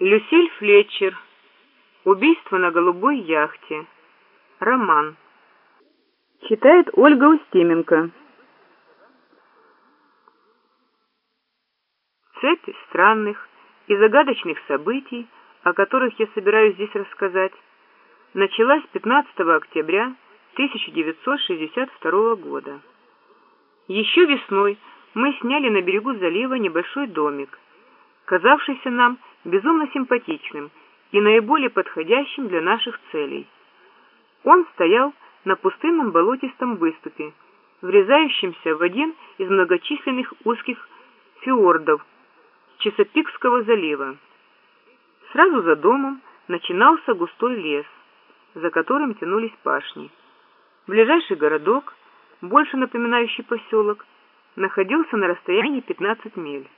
Люсиль Флетчер. Убийство на голубой яхте. Роман. Читает Ольга Устименко. Цепь странных и загадочных событий, о которых я собираюсь здесь рассказать, началась 15 октября 1962 года. Еще весной мы сняли на берегу залива небольшой домик, казавшийся нам безумно симпатичным и наиболее подходящим для наших целей. Он стоял на пустынном болотистом выступе, врезающемся в один из многочисленных узких фьордов Чесопикского залива. Сразу за домом начинался густой лес, за которым тянулись пашни. Ближайший городок, больше напоминающий поселок, находился на расстоянии 15 миль.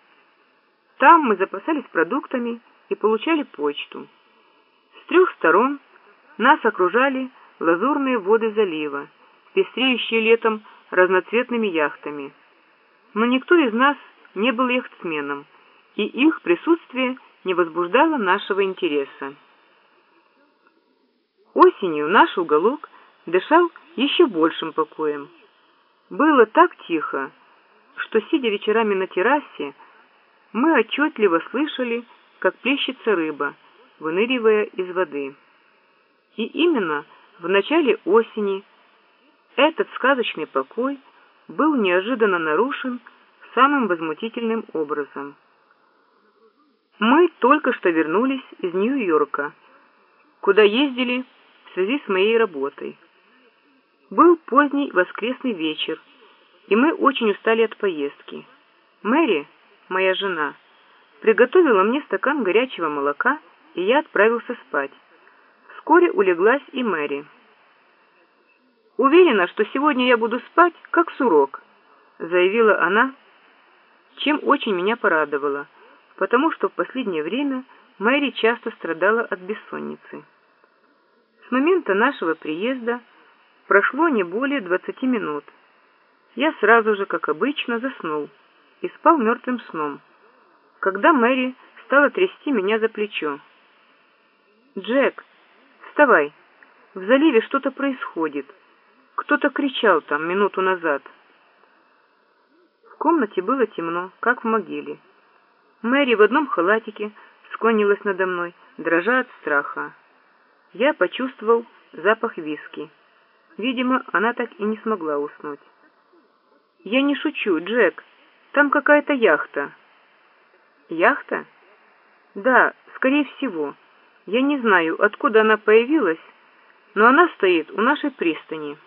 Там мы запасались продуктами и получали почту. С трех сторон нас окружали лазурные воды залива, пестреющие летом разноцветными яхтами. Но никто из нас не был яхтсменом, и их присутствие не возбуждало нашего интереса. Осенью наш уголок дышал еще большим покоем. Было так тихо, что, сидя вечерами на террасе, мы отчетливо слышали, как плещется рыба, выныривая из воды. И именно в начале осени этот сказочный покой был неожиданно нарушен самым возмутительным образом. Мы только что вернулись из Нью-Йорка, куда ездили в связи с моей работой. Был поздний воскресный вечер, и мы очень устали от поездки. Мэри моя жена, приготовила мне стакан горячего молока, и я отправился спать. Вскоре улеглась и Мэри. «Уверена, что сегодня я буду спать, как сурок», — заявила она, чем очень меня порадовала, потому что в последнее время Мэри часто страдала от бессонницы. С момента нашего приезда прошло не более двадцати минут. Я сразу же, как обычно, заснул и спал мертвым сном, когда Мэри стала трясти меня за плечо. «Джек, вставай! В заливе что-то происходит. Кто-то кричал там минуту назад». В комнате было темно, как в могиле. Мэри в одном халатике склонилась надо мной, дрожа от страха. Я почувствовал запах виски. Видимо, она так и не смогла уснуть. «Я не шучу, Джек!» Там какая-то яхта. Яхта? Да, скорее всего. Я не знаю, откуда она появилась, но она стоит у нашей пристани.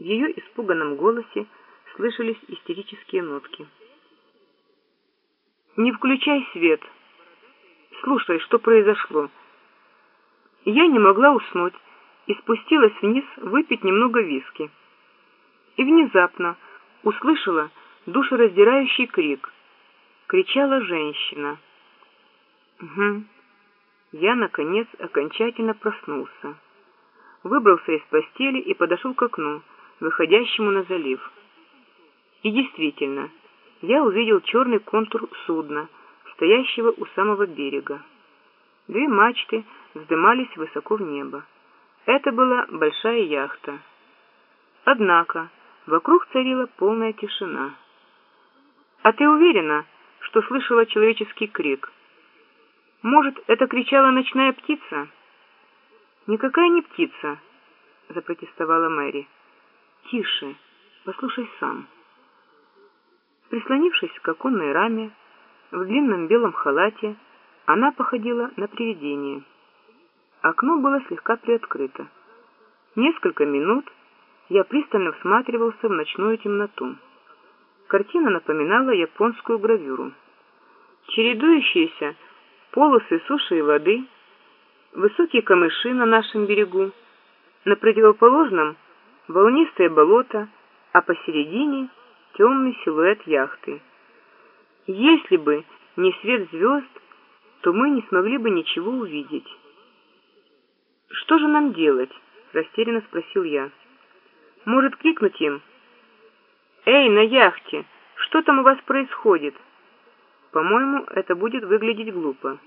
В ее испуганном голосе слышались истерические нотки. «Не включай свет. Слушай, что произошло?» Я не могла уснуть и спустилась вниз выпить немного виски. И внезапно услышала, душераздирающий крик. Кричала женщина. Угу. Я, наконец, окончательно проснулся. Выбрался из постели и подошел к окну, выходящему на залив. И действительно, я увидел черный контур судна, стоящего у самого берега. Две мачты вздымались высоко в небо. Это была большая яхта. Однако вокруг царила полная тишина. «А ты уверена, что слышала человеческий крик? Может, это кричала ночная птица?» «Никакая не птица», — запротестовала Мэри. «Тише, послушай сам». Прислонившись к оконной раме, в длинном белом халате, она походила на привидение. Окно было слегка приоткрыто. Несколько минут я пристально всматривался в ночную темноту. Картина напоминала японскую гравюру. Чередующиеся полосы суши и воды, высокие камыши на нашем берегу, на противоположном волнистое болото, а посередине темный силуэт яхты. Если бы не свет звезд, то мы не смогли бы ничего увидеть. «Что же нам делать?» — растерянно спросил я. «Может, крикнуть им?» «Эй, на яхте! Что там у вас происходит?» по-моему, это будет выглядеть глупо.